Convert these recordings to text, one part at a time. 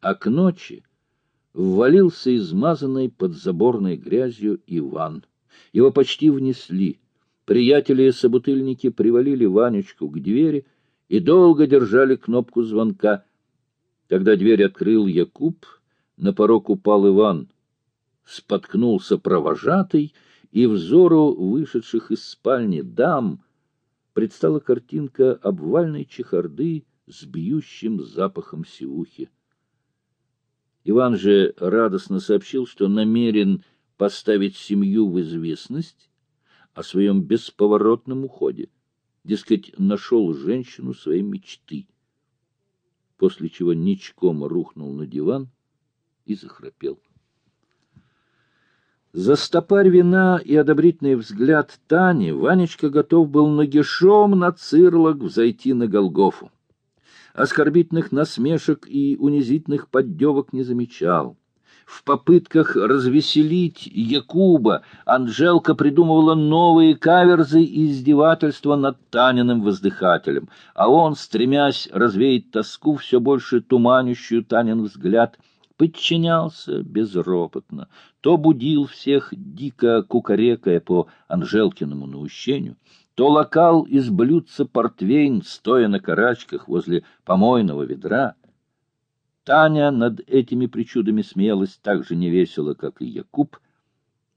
А к ночи ввалился измазанный под заборной грязью Иван. Его почти внесли. Приятели-собутыльники привалили Ванечку к двери и долго держали кнопку звонка. Когда дверь открыл Якуб, на порог упал Иван. Споткнулся провожатый, и взору вышедших из спальни дам предстала картинка обвальной чехарды с бьющим запахом сивухи. Иван же радостно сообщил, что намерен поставить семью в известность о своем бесповоротном уходе. Дескать, нашел женщину своей мечты. После чего ничком рухнул на диван и захрапел. За стопарь вина и одобрительный взгляд Тани Ванечка готов был нагишом на цирлок взойти на Голгофу. Оскорбительных насмешек и унизительных поддевок не замечал. В попытках развеселить Якуба Анжелка придумывала новые каверзы и издевательства над Таниным воздыхателем, а он, стремясь развеять тоску, все больше туманящую Танин взгляд, подчинялся безропотно, то будил всех, дико кукарекая по Анжелкиному наущению, то локал из блюдца портвейн, стоя на карачках возле помойного ведра. Таня над этими причудами смеялась так же невесело, как и Якуб,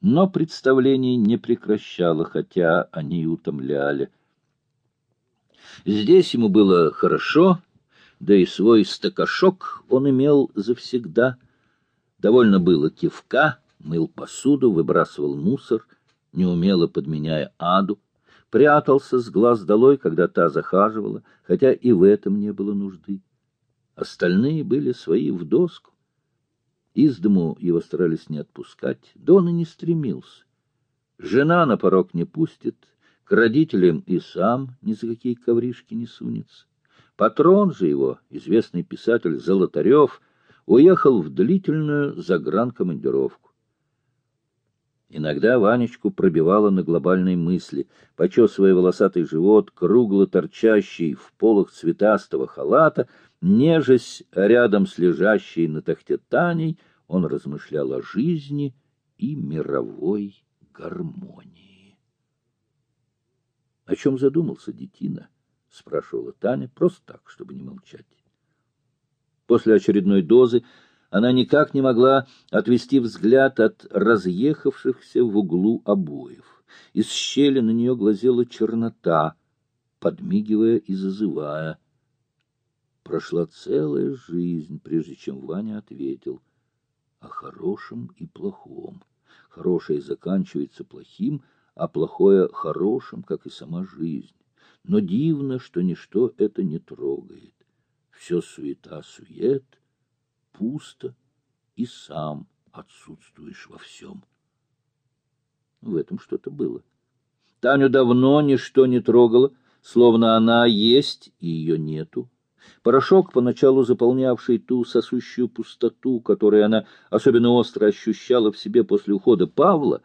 но представлений не прекращала, хотя они утомляли. Здесь ему было хорошо, да и свой стакашок он имел завсегда. Довольно было кивка, мыл посуду, выбрасывал мусор, неумело подменяя аду, прятался с глаз долой, когда та захаживала, хотя и в этом не было нужды. Остальные были свои в доску. Из дому его старались не отпускать, да он и не стремился. Жена на порог не пустит, к родителям и сам ни за какие ковришки не сунется. Патрон же его, известный писатель Золотарев, уехал в длительную загранкомандировку. Иногда Ванечку пробивало на глобальной мысли, почесывая волосатый живот, кругло торчащий в полах цветастого халата, нежесть рядом с лежащей на тахте Таней, он размышлял о жизни и мировой гармонии. — О чем задумался детина? — спрашивала Таня, просто так, чтобы не молчать. После очередной дозы она никак не могла отвести взгляд от разъехавшихся в углу обоев. Из щели на нее глазела чернота, подмигивая и зазывая. Прошла целая жизнь, прежде чем Ваня ответил о хорошем и плохом. Хорошее заканчивается плохим, а плохое — хорошим, как и сама жизнь. Но дивно, что ничто это не трогает. Все суета-сует — пусто, и сам отсутствуешь во всем. В этом что-то было. Таню давно ничто не трогало, словно она есть, и ее нету. Порошок, поначалу заполнявший ту сосущую пустоту, которую она особенно остро ощущала в себе после ухода Павла,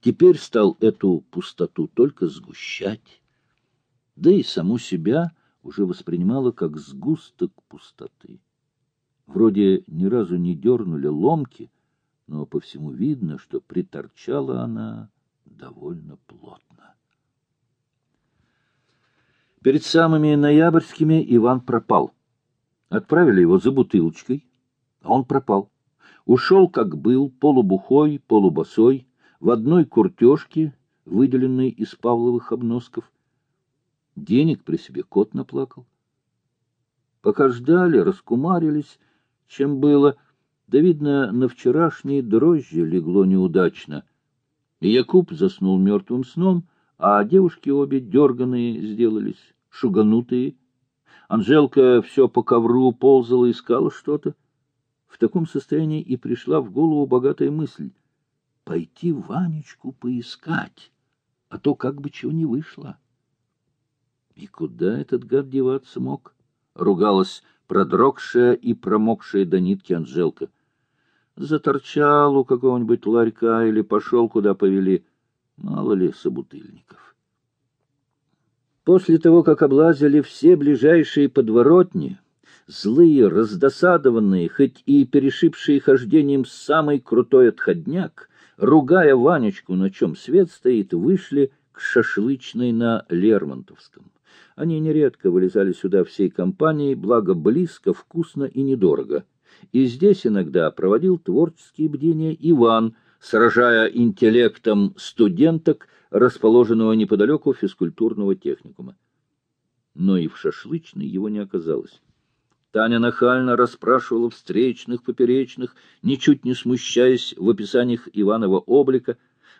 теперь стал эту пустоту только сгущать. Да и саму себя уже воспринимала как сгусток пустоты. Вроде ни разу не дернули ломки, но по всему видно, что приторчала она довольно плотно. Перед самыми ноябрьскими Иван пропал. Отправили его за бутылочкой, а он пропал. Ушел, как был, полубухой, полубосой, в одной куртежке, выделенной из павловых обносков. Денег при себе кот наплакал. Пока ждали, раскумарились, чем было, да, видно, на вчерашние дрожжи легло неудачно. И Якуб заснул мертвым сном, а девушки обе дерганые сделались, шуганутые. Анжелка все по ковру ползала, искала что-то. В таком состоянии и пришла в голову богатая мысль — пойти Ванечку поискать, а то как бы чего не вышло. И куда этот гад деваться мог? Ругалась продрогшая и промокшая до нитки Анжелка. Заторчал у какого-нибудь ларька или пошел, куда повели. Мало ли собутыльников. После того, как облазили все ближайшие подворотни, Злые, раздосадованные, хоть и перешибшие хождением самый крутой отходняк, ругая Ванечку, на чем свет стоит, вышли к шашлычной на Лермонтовском. Они нередко вылезали сюда всей компанией, благо близко, вкусно и недорого. И здесь иногда проводил творческие бдения Иван, сражая интеллектом студенток, расположенного неподалеку физкультурного техникума. Но и в шашлычной его не оказалось. Таня нахально расспрашивала встречных, поперечных, ничуть не смущаясь в описаниях Иванова облика.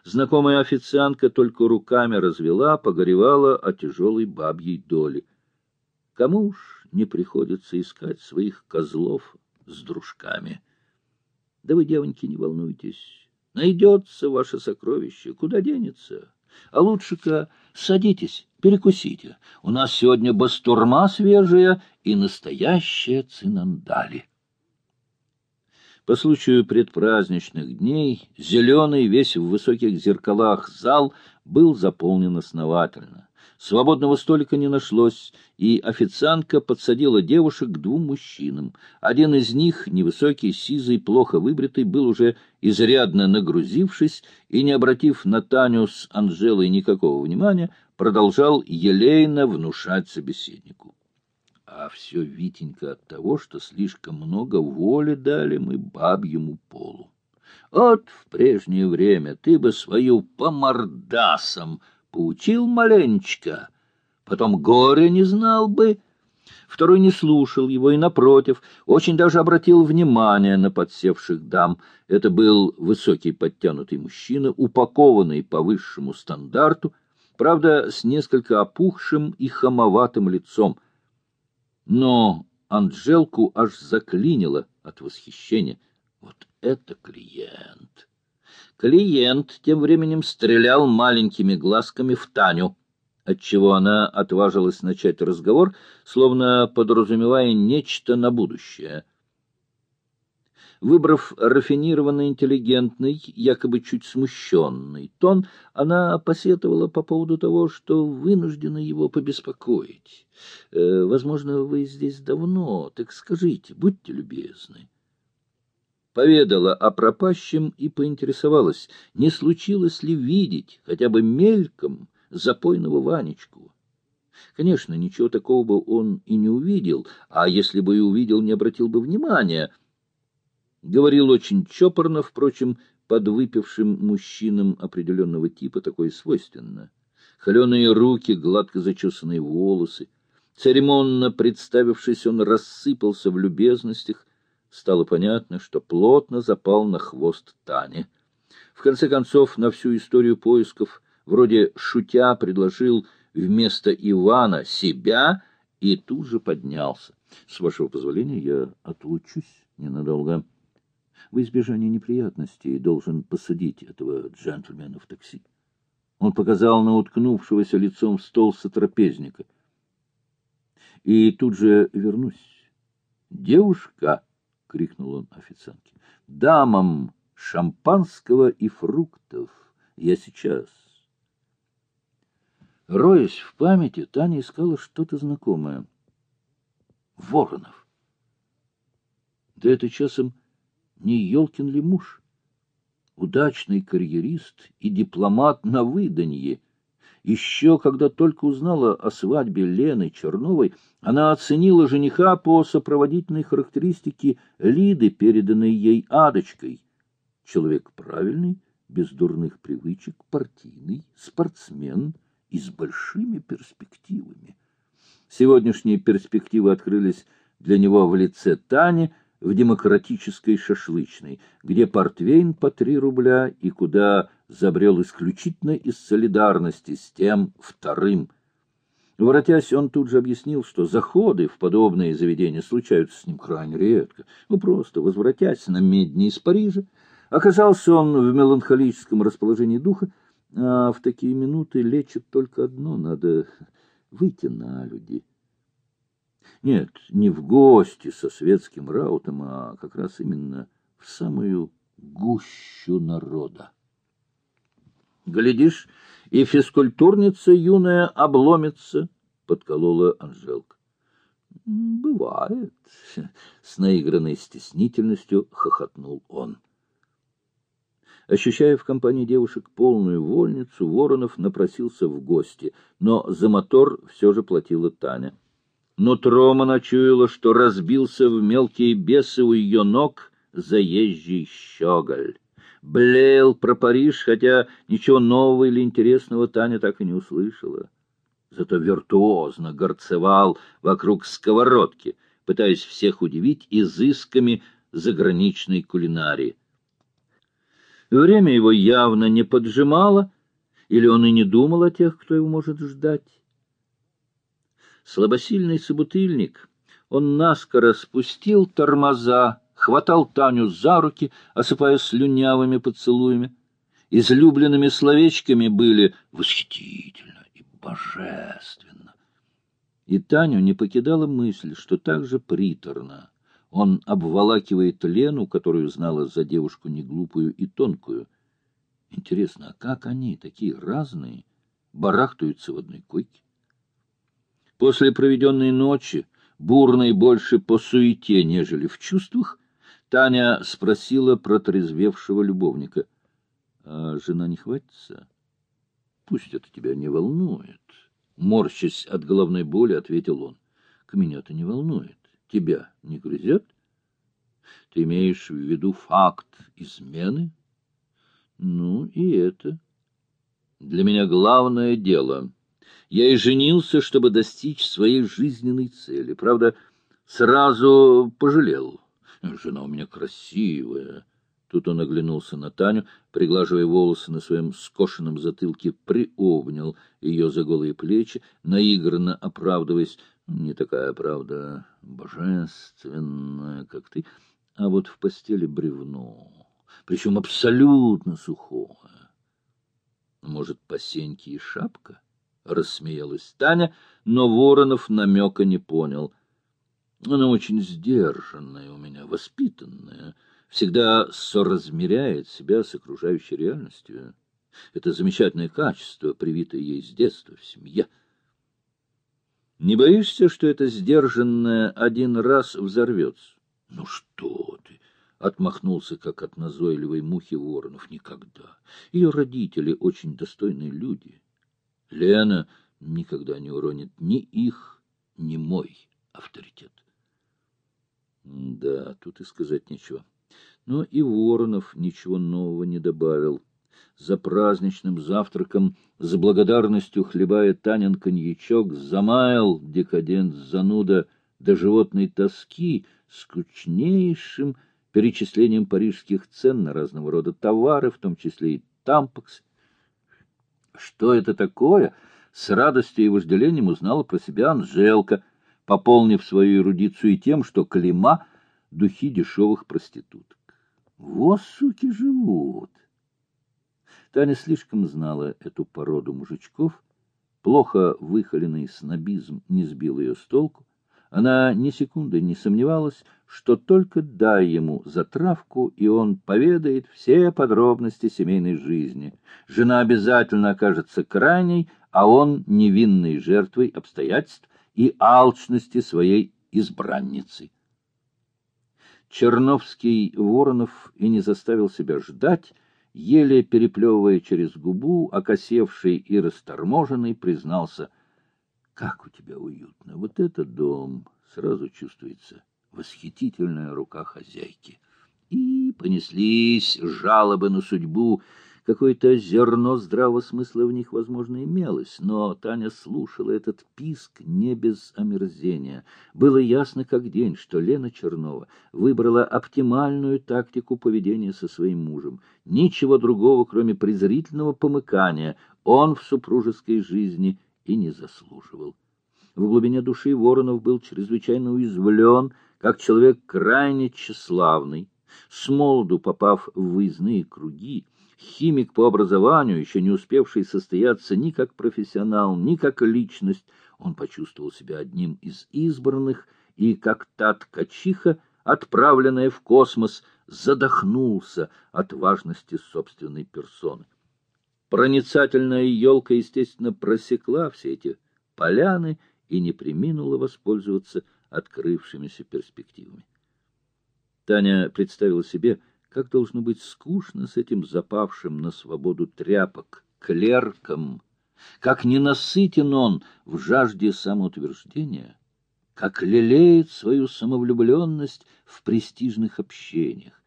Знакомая официантка только руками развела, погоревала о тяжелой бабьей доле. Кому уж не приходится искать своих козлов с дружками? Да вы, девоньки, не волнуйтесь. Найдется ваше сокровище, куда денется? А лучше-ка садитесь, перекусите. У нас сегодня бастурма свежая и настоящая цинандали. По случаю предпраздничных дней зеленый, весь в высоких зеркалах зал был заполнен основательно. Свободного столика не нашлось, и официантка подсадила девушек к двум мужчинам. Один из них, невысокий, сизый, плохо выбритый, был уже изрядно нагрузившись и, не обратив на Таню с Анжелой никакого внимания, продолжал елейно внушать собеседнику. А все, Витенька, от того, что слишком много воли дали мы бабьему полу. Вот в прежнее время ты бы свою по мордасам поучил маленечко, потом горе не знал бы. Второй не слушал его и, напротив, очень даже обратил внимание на подсевших дам. Это был высокий подтянутый мужчина, упакованный по высшему стандарту, правда, с несколько опухшим и хамоватым лицом. Но Анжелку аж заклинило от восхищения. Вот это клиент! Клиент тем временем стрелял маленькими глазками в Таню, отчего она отважилась начать разговор, словно подразумевая нечто на будущее. Выбрав рафинированно интеллигентный, якобы чуть смущенный тон, она посетовала по поводу того, что вынуждена его побеспокоить. «Э, «Возможно, вы здесь давно, так скажите, будьте любезны» поведала о пропащем и поинтересовалась, не случилось ли видеть хотя бы мельком запойного Ванечку. Конечно, ничего такого бы он и не увидел, а если бы и увидел, не обратил бы внимания. Говорил очень чопорно, впрочем, подвыпившим мужчинам определенного типа такое свойственно. Холеные руки, гладко зачесанные волосы. Церемонно представившись, он рассыпался в любезностях, стало понятно, что плотно запал на хвост Тани. В конце концов, на всю историю поисков, вроде шутя, предложил вместо Ивана себя и тут же поднялся. С вашего позволения я отлучусь ненадолго. В избежание неприятностей должен посадить этого джентльмена в такси. Он показал на уткнувшегося лицом в стол сотрапезника. И тут же вернусь. Девушка — крикнул он официантке. — Дамам шампанского и фруктов. Я сейчас. Роясь в памяти, Таня искала что-то знакомое. Воронов. Да это часом не Ёлкин ли муж? Удачный карьерист и дипломат на выданье — еще когда только узнала о свадьбе Лены Черновой, она оценила жениха по сопроводительной характеристике Лиды, переданной ей Адочкой. Человек правильный, без дурных привычек, партийный, спортсмен и с большими перспективами. Сегодняшние перспективы открылись для него в лице Тани в демократической шашлычной, где портвейн по три рубля и куда забрел исключительно из солидарности с тем вторым. Воротясь, он тут же объяснил, что заходы в подобные заведения случаются с ним крайне редко. Ну, просто возвратясь на медни из Парижа, оказался он в меланхолическом расположении духа, а в такие минуты лечит только одно — надо выйти на люди. Нет, не в гости со светским раутом, а как раз именно в самую гущу народа. Глядишь, и физкультурница юная обломится, — подколола Анжелка. — Бывает. С наигранной стеснительностью хохотнул он. Ощущая в компании девушек полную вольницу, Воронов напросился в гости, но за мотор все же платила Таня. Но Трома начуяла, что разбился в мелкие бесы у ее ног заезжий щеголь. Блеял про Париж, хотя ничего нового или интересного Таня так и не услышала. Зато виртуозно горцевал вокруг сковородки, пытаясь всех удивить изысками заграничной кулинарии. Время его явно не поджимало, или он и не думал о тех, кто его может ждать. Слабосильный собутыльник, он наскоро спустил тормоза, хватал Таню за руки, осыпая слюнявыми поцелуями. Излюбленными словечками были «восхитительно» и «божественно». И Таню не покидала мысль, что так же приторно он обволакивает Лену, которую знала за девушку неглупую и тонкую. Интересно, а как они, такие разные, барахтаются в одной койке? После проведенной ночи, бурной больше по суете, нежели в чувствах, Таня спросила про трезвевшего любовника. — А жена не хватится? — Пусть это тебя не волнует. Морщась от головной боли, ответил он. — К меня-то не волнует тебя не грызет? Ты имеешь в виду факт измены? Ну, и это. Для меня главное дело. Я и женился, чтобы достичь своей жизненной цели. Правда, сразу пожалел. Жена у меня красивая. Тут он оглянулся на Таню, приглаживая волосы на своем скошенном затылке, приобнял ее за голые плечи, наигранно оправдываясь. Не такая, правда, божественная, как ты, а вот в постели бревно, причем абсолютно сухое. Может, по сеньке и шапка? Рассмеялась Таня, но Воронов намека не понял. Она очень сдержанная у меня, воспитанная, всегда соразмеряет себя с окружающей реальностью. Это замечательное качество, привитое ей с детства в семье. Не боишься, что это сдержанное один раз взорвется? — Ну что ты! — отмахнулся, как от назойливой мухи воронов. — Никогда. Ее родители очень достойные люди. Лена никогда не уронит ни их, ни мой авторитет. Да, тут и сказать нечего. Но и Воронов ничего нового не добавил за праздничным завтраком, с благодарностью хлебая Танин коньячок, замаял декадент-зануда до животной тоски скучнейшим перечислением парижских цен на разного рода товары, в том числе и тампокс. Что это такое? С радостью и вожделением узнала про себя Анжелка, пополнив свою эрудицию тем, что Клима — духи дешевых проституток. Вот суки живут! Таня слишком знала эту породу мужичков, плохо выхоленный снобизм не сбил ее с толку. Она ни секунды не сомневалась, что только дай ему затравку, и он поведает все подробности семейной жизни. Жена обязательно окажется крайней, а он невинной жертвой обстоятельств и алчности своей избранницы. Черновский Воронов и не заставил себя ждать, еле переплевывая через губу, окосевший и расторможенный, признался, «Как у тебя уютно! Вот это дом!» Сразу чувствуется восхитительная рука хозяйки. И понеслись жалобы на судьбу, Какое-то зерно здравого смысла в них, возможно, имелось, но Таня слушала этот писк не без омерзения. Было ясно как день, что Лена Чернова выбрала оптимальную тактику поведения со своим мужем. Ничего другого, кроме презрительного помыкания, он в супружеской жизни и не заслуживал. В глубине души Воронов был чрезвычайно уязвлен, как человек крайне тщеславный. С молоду попав в выездные круги, химик по образованию, еще не успевший состояться ни как профессионал, ни как личность, он почувствовал себя одним из избранных и, как та ткачиха, отправленная в космос, задохнулся от важности собственной персоны. Проницательная елка, естественно, просекла все эти поляны и не приминула воспользоваться открывшимися перспективами. Таня представила себе, как должно быть скучно с этим запавшим на свободу тряпок, клерком, как ненасытен он в жажде самоутверждения, как лелеет свою самовлюбленность в престижных общениях.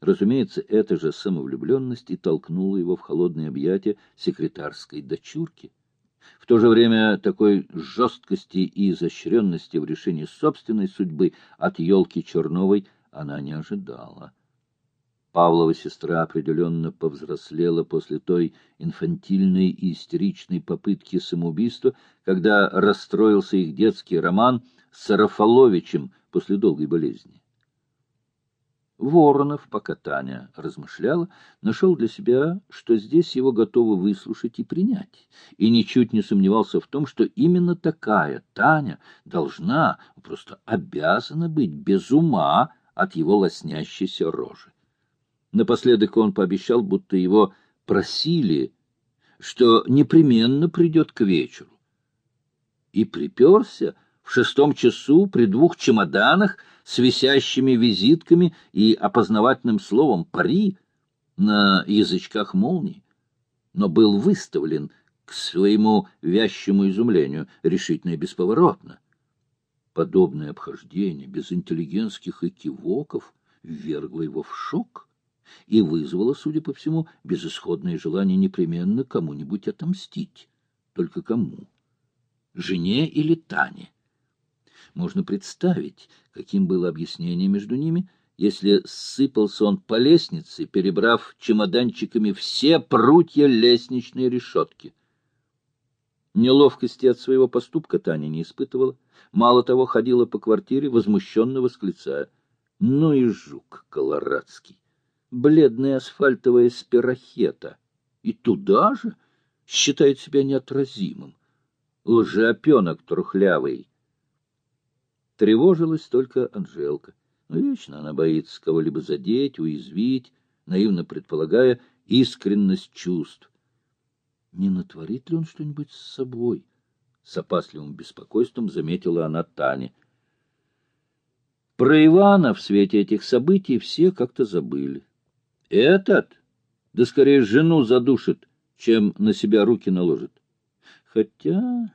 Разумеется, эта же самовлюбленность и толкнула его в холодные объятия секретарской дочурки. В то же время такой жесткости и изощренности в решении собственной судьбы от елки Черновой она не ожидала. Павлова сестра определенно повзрослела после той инфантильной и истеричной попытки самоубийства, когда расстроился их детский роман с Сарафоловичем после долгой болезни. Воронов, пока Таня размышляла, нашел для себя, что здесь его готовы выслушать и принять, и ничуть не сомневался в том, что именно такая Таня должна, просто обязана быть без ума от его лоснящейся рожи. Напоследок он пообещал, будто его просили, что непременно придет к вечеру. И приперся в шестом часу при двух чемоданах с висящими визитками и опознавательным словом «пари» на язычках молний, но был выставлен к своему вящему изумлению решительно и бесповоротно. Подобное обхождение без интеллигентских экивоков ввергло его в шок и вызвало, судя по всему, безысходное желание непременно кому-нибудь отомстить. Только кому? Жене или Тане? Можно представить, каким было объяснение между ними, если сыпался он по лестнице, перебрав чемоданчиками все прутья лестничной решетки. Неловкости от своего поступка Таня не испытывала. Мало того, ходила по квартире, возмущенно восклицая. Ну и жук колорадский! Бледная асфальтовая спирохета. И туда же считает себя неотразимым. Лжеопенок трухлявый. Тревожилась только Анжелка. Вечно она боится кого-либо задеть, уязвить, наивно предполагая искренность чувств. Не натворит ли он что-нибудь с собой? С опасливым беспокойством заметила она Тане. Про Ивана в свете этих событий все как-то забыли. Этот? Да скорее жену задушит, чем на себя руки наложит. Хотя...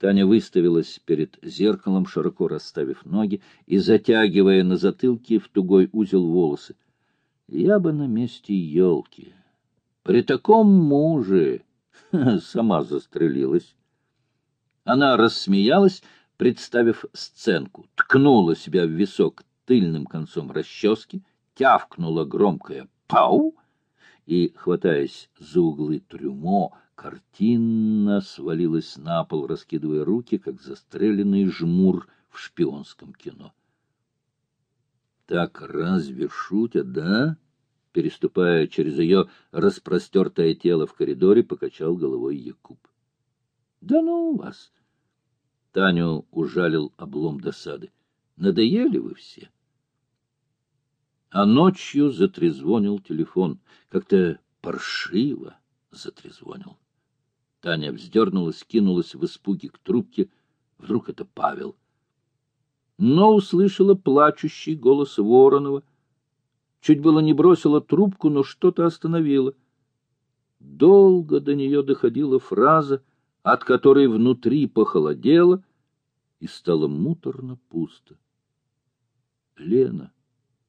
Таня выставилась перед зеркалом, широко расставив ноги и затягивая на затылке в тугой узел волосы. Я бы на месте елки. При таком муже сама застрелилась. Она рассмеялась, представив сценку, ткнула себя в висок тыльным концом расчески, тявкнула громкое «пау» и, хватаясь за углы трюмо, картинно свалилась на пол, раскидывая руки, как застреленный жмур в шпионском кино. «Так разве шутят, да?» Переступая через ее распростертое тело в коридоре, покачал головой Якуб. — Да ну вас! Таню ужалил облом досады. — Надоели вы все? А ночью затрезвонил телефон. Как-то паршиво затрезвонил. Таня вздернулась, кинулась в испуге к трубке. Вдруг это Павел. Но услышала плачущий голос Воронова, Чуть было не бросила трубку, но что-то остановило. Долго до нее доходила фраза, от которой внутри похолодело и стало муторно пусто. Лена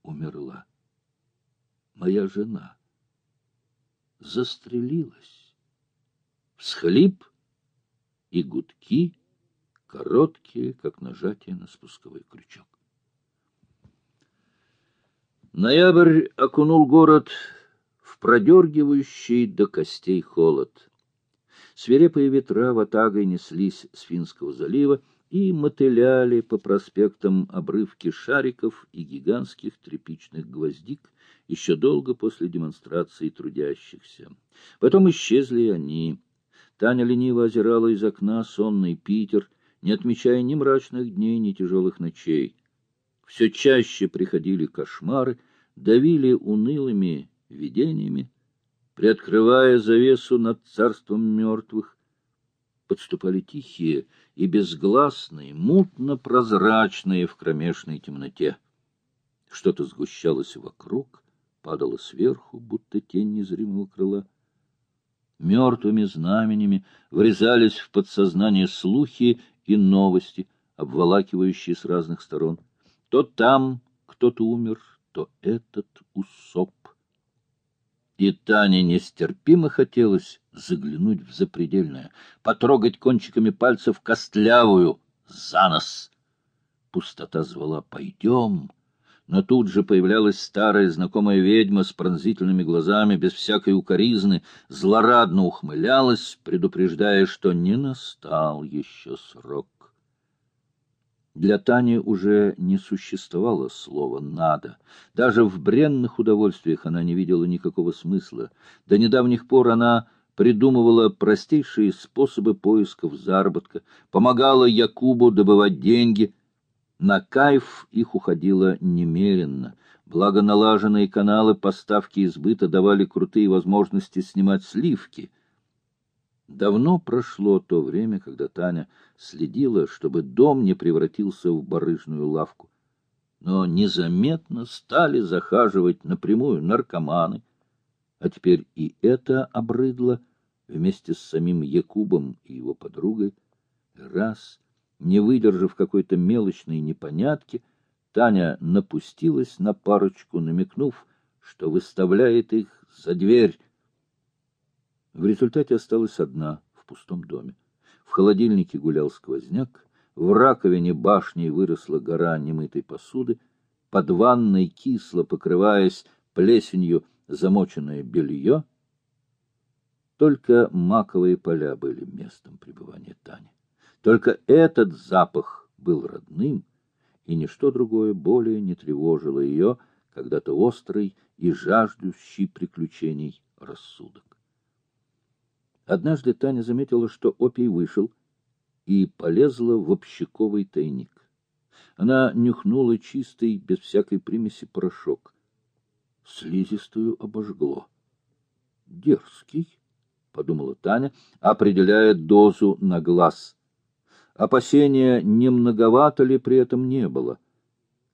умерла. Моя жена застрелилась. Всхлип и гудки, короткие, как нажатие на спусковой крючок. Ноябрь окунул город в продергивающий до костей холод. Свирепые ветра ватагой неслись с Финского залива и мотыляли по проспектам обрывки шариков и гигантских тряпичных гвоздик еще долго после демонстрации трудящихся. Потом исчезли они. Таня лениво озирала из окна сонный Питер, не отмечая ни мрачных дней, ни тяжелых ночей. Все чаще приходили кошмары, давили унылыми видениями, приоткрывая завесу над царством мертвых. подступали тихие и безгласные, мутно-прозрачные в кромешной темноте. Что-то сгущалось вокруг, падало сверху, будто тень незримого крыла. Мертвыми знаменями врезались в подсознание слухи и новости, обволакивающие с разных сторон. То там кто-то умер, то этот усоп. И Тане нестерпимо хотелось заглянуть в запредельное, потрогать кончиками пальцев костлявую за нос. Пустота звала «Пойдем!» Но тут же появлялась старая знакомая ведьма с пронзительными глазами, без всякой укоризны, злорадно ухмылялась, предупреждая, что не настал еще срок. Для Тани уже не существовало слова «надо». Даже в бренных удовольствиях она не видела никакого смысла. До недавних пор она придумывала простейшие способы поисков заработка, помогала Якубу добывать деньги. На кайф их уходило немеренно. Благо налаженные каналы поставки и сбыта давали крутые возможности снимать сливки — Давно прошло то время, когда Таня следила, чтобы дом не превратился в барыжную лавку. Но незаметно стали захаживать напрямую наркоманы. А теперь и это обрыдло вместе с самим Якубом и его подругой. Раз, не выдержав какой-то мелочной непонятки, Таня напустилась на парочку, намекнув, что выставляет их за дверь, в результате осталась одна в пустом доме. В холодильнике гулял сквозняк, в раковине башней выросла гора немытой посуды, под ванной кисло покрываясь плесенью замоченное белье. Только маковые поля были местом пребывания Тани. Только этот запах был родным, и ничто другое более не тревожило ее, когда-то острый и жаждущий приключений рассудок. Однажды Таня заметила, что опий вышел, и полезла в общаковый тайник. Она нюхнула чистый, без всякой примеси, порошок. Слизистую обожгло. «Дерзкий», — подумала Таня, определяя дозу на глаз. Опасения, не многовато ли при этом не было.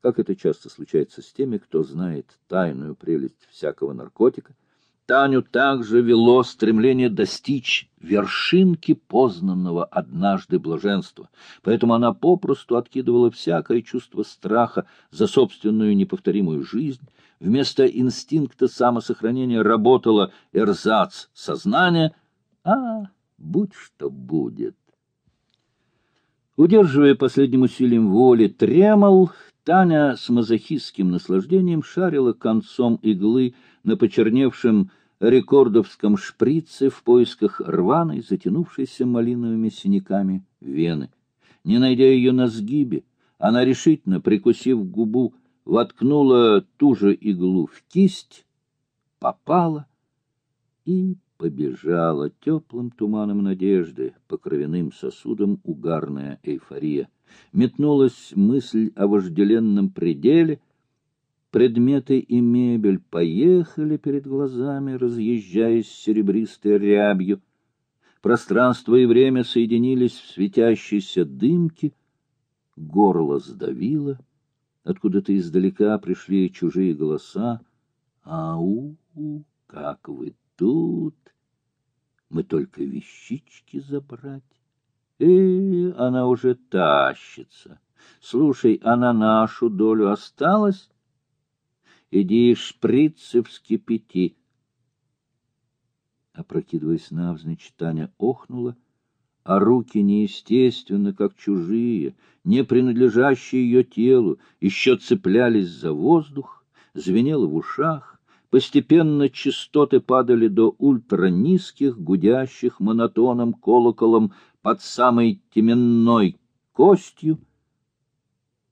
Как это часто случается с теми, кто знает тайную прелесть всякого наркотика — Таню также вело стремление достичь вершинки познанного однажды блаженства, поэтому она попросту откидывала всякое чувство страха за собственную неповторимую жизнь, вместо инстинкта самосохранения работала эрзац сознания, а будь что будет. Удерживая последним усилием воли тремол, Таня с мазохистским наслаждением шарила концом иглы на почерневшем рекордовском шприце в поисках рваной, затянувшейся малиновыми синяками вены. Не найдя ее на сгибе, она решительно, прикусив губу, воткнула ту же иглу в кисть, попала и побежала теплым туманом надежды, по кровяным сосудам угарная эйфория. Метнулась мысль о вожделенном пределе, предметы и мебель поехали перед глазами, разъезжаясь серебристой рябью. Пространство и время соединились в светящейся дымке, горло сдавило, откуда-то издалека пришли чужие голоса. «Ау, как вы тут! Мы только вещички забрать!» Э, она уже тащится. Слушай, а на нашу долю осталось? Иди шприцы вскипяти. Опрокидываясь навзничь, Таня охнула, а руки неестественно, как чужие, не принадлежащие ее телу, еще цеплялись за воздух, звенело в ушах, Постепенно частоты падали до ультранизких, гудящих монотоном колоколом под самой теменной костью.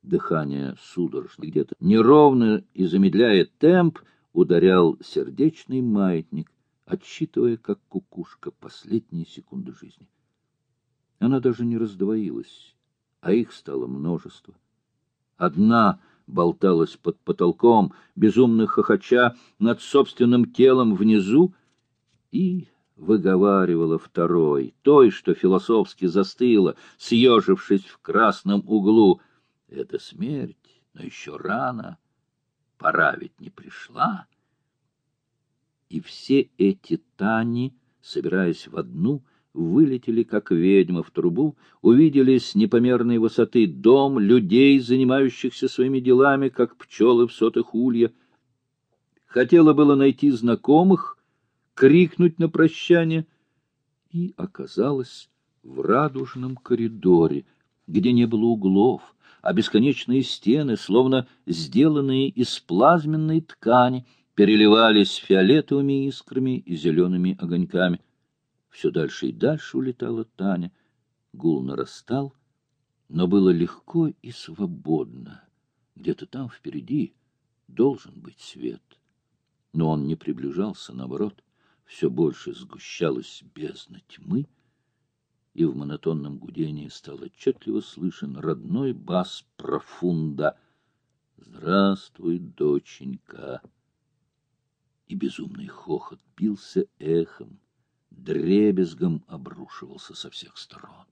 Дыхание судорожно где-то неровно и замедляя темп, ударял сердечный маятник, отсчитывая, как кукушка, последние секунды жизни. Она даже не раздвоилась, а их стало множество. Одна — болталась под потолком, безумно хохоча над собственным телом внизу, и выговаривала второй, той, что философски застыла, съежившись в красном углу. Это смерть, но еще рано, пора ведь не пришла. И все эти Тани, собираясь в одну, вылетели, как ведьма в трубу, увидели с непомерной высоты дом людей, занимающихся своими делами, как пчелы в сотых улья. Хотела было найти знакомых, крикнуть на прощание, и оказалась в радужном коридоре, где не было углов, а бесконечные стены, словно сделанные из плазменной ткани, переливались фиолетовыми искрами и зелеными огоньками. Все дальше и дальше улетала Таня. Гул нарастал, но было легко и свободно. Где-то там впереди должен быть свет. Но он не приближался, наоборот, все больше сгущалась бездна тьмы, и в монотонном гудении стал отчетливо слышен родной бас профунда «Здравствуй, доченька!» И безумный хохот бился эхом, дребезгом обрушивался со всех сторон.